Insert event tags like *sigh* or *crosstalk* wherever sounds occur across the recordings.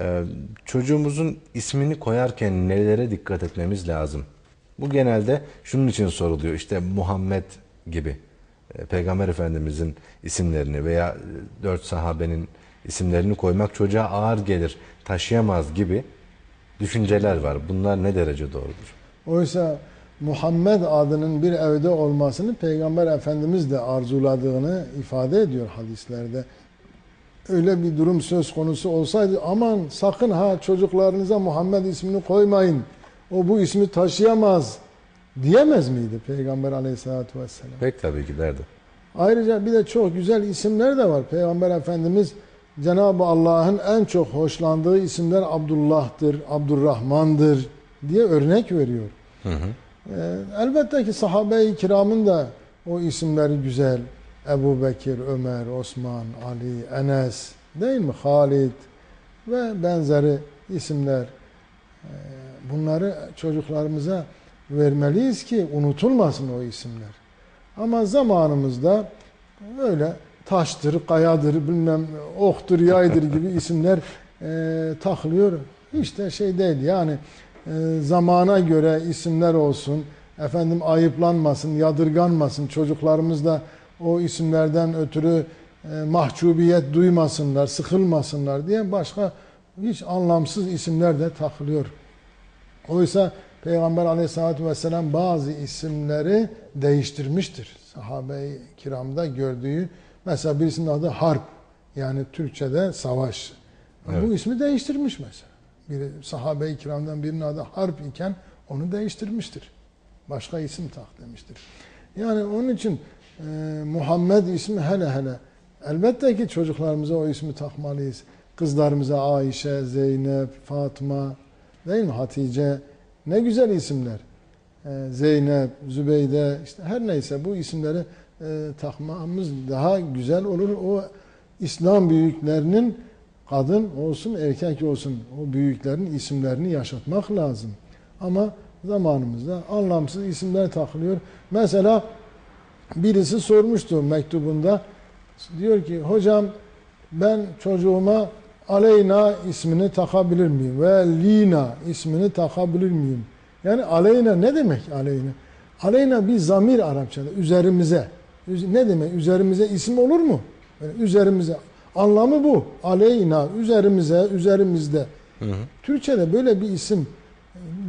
Ee, çocuğumuzun ismini koyarken nelere dikkat etmemiz lazım? Bu genelde şunun için soruluyor. İşte Muhammed gibi e, Peygamber Efendimizin isimlerini veya e, dört sahabenin isimlerini koymak çocuğa ağır gelir, taşıyamaz gibi düşünceler var. Bunlar ne derece doğrudur? Oysa Muhammed adının bir evde olmasını Peygamber Efendimiz de arzuladığını ifade ediyor hadislerde. Öyle bir durum söz konusu olsaydı aman sakın ha çocuklarınıza Muhammed ismini koymayın. O bu ismi taşıyamaz diyemez miydi Peygamber Aleyhisselatü Vesselam? Pek tabii ki derdi. Ayrıca bir de çok güzel isimler de var. Peygamber Efendimiz Cenab-ı Allah'ın en çok hoşlandığı isimler Abdullah'tır, Abdurrahman'dır diye örnek veriyor. Hı hı. Ee, elbette ki sahabe-i kiramın da o isimleri güzel. Ebu Bekir, Ömer, Osman, Ali, Enes değil mi? Halid ve benzeri isimler. Ee, bunları çocuklarımıza vermeliyiz ki unutulmasın o isimler. Ama zamanımızda öyle taştır, kayadır, bilmem oktur, yaydır gibi *laughs* isimler e, takılıyor. Hiç de şey değil yani e, zamana göre isimler olsun, efendim ayıplanmasın, yadırganmasın, çocuklarımız da o isimlerden ötürü e, mahcubiyet duymasınlar, sıkılmasınlar diye başka hiç anlamsız isimler de takılıyor. Oysa Peygamber aleyhissalatü vesselam bazı isimleri değiştirmiştir. Sahabe-i kiramda gördüğü mesela birisinin adı Harp yani Türkçe'de savaş. Evet. Bu ismi değiştirmiş mesela. Bir sahabe-i kiramdan birinin adı Harp iken onu değiştirmiştir. Başka isim tak demiştir. Yani onun için e, Muhammed ismi hele hele elbette ki çocuklarımıza o ismi takmalıyız. Kızlarımıza Ayşe, Zeynep, Fatma, değil mi? Hatice. Ne güzel isimler. Ee, Zeynep, Zübeyde, işte her neyse bu isimleri e, takmamız daha güzel olur. O İslam büyüklerinin kadın olsun erkek olsun o büyüklerin isimlerini yaşatmak lazım. Ama zamanımızda anlamsız isimler takılıyor. Mesela birisi sormuştu mektubunda diyor ki hocam ben çocuğuma Aleyna ismini takabilir miyim? Veya Lina ismini takabilir miyim? Yani Aleyna ne demek Aleyna? Aleyna bir zamir Arapçada üzerimize. Üz- Ne demek üzerimize isim olur mu? Yani üzerimize. Anlamı bu. Aleyna üzerimize, üzerimizde. Hı hı. Türkçe'de böyle bir isim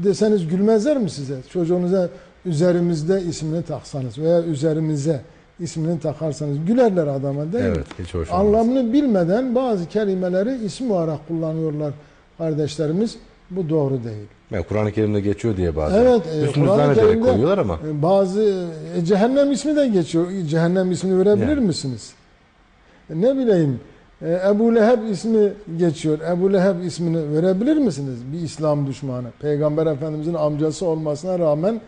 deseniz gülmezler mi size? Çocuğunuza üzerimizde ismini taksanız veya üzerimize ismini takarsanız gülerler adama değil mi? Evet, hiç hoş olmaz. Anlamını bilmeden bazı kelimeleri isim olarak kullanıyorlar kardeşlerimiz. Bu doğru değil. Yani Kur'an-ı Kerim'de geçiyor diye bazen. Evet, e, Üstünü Kur'an-ı zannederek Kerim'de- koyuyorlar ama. E, Bazı e, cehennem ismi de geçiyor. Cehennem ismini verebilir Yani. misiniz? E, ne bileyim e, Ebu Leheb ismi geçiyor. Ebu Leheb ismini verebilir misiniz? Bir İslam düşmanı. Peygamber Efendimizin amcası olmasına rağmen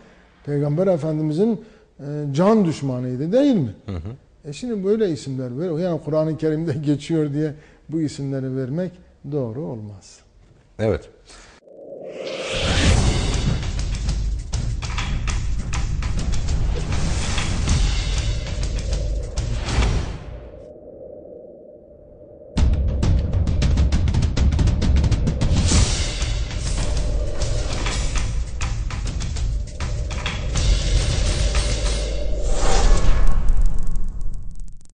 Peygamber Efendimizin e, can düşmanıydı değil mi? Hı hı. E şimdi böyle isimler ver. Yani Kur'an-ı Kerim'de *laughs* geçiyor diye bu isimleri vermek doğru olmaz. Evet.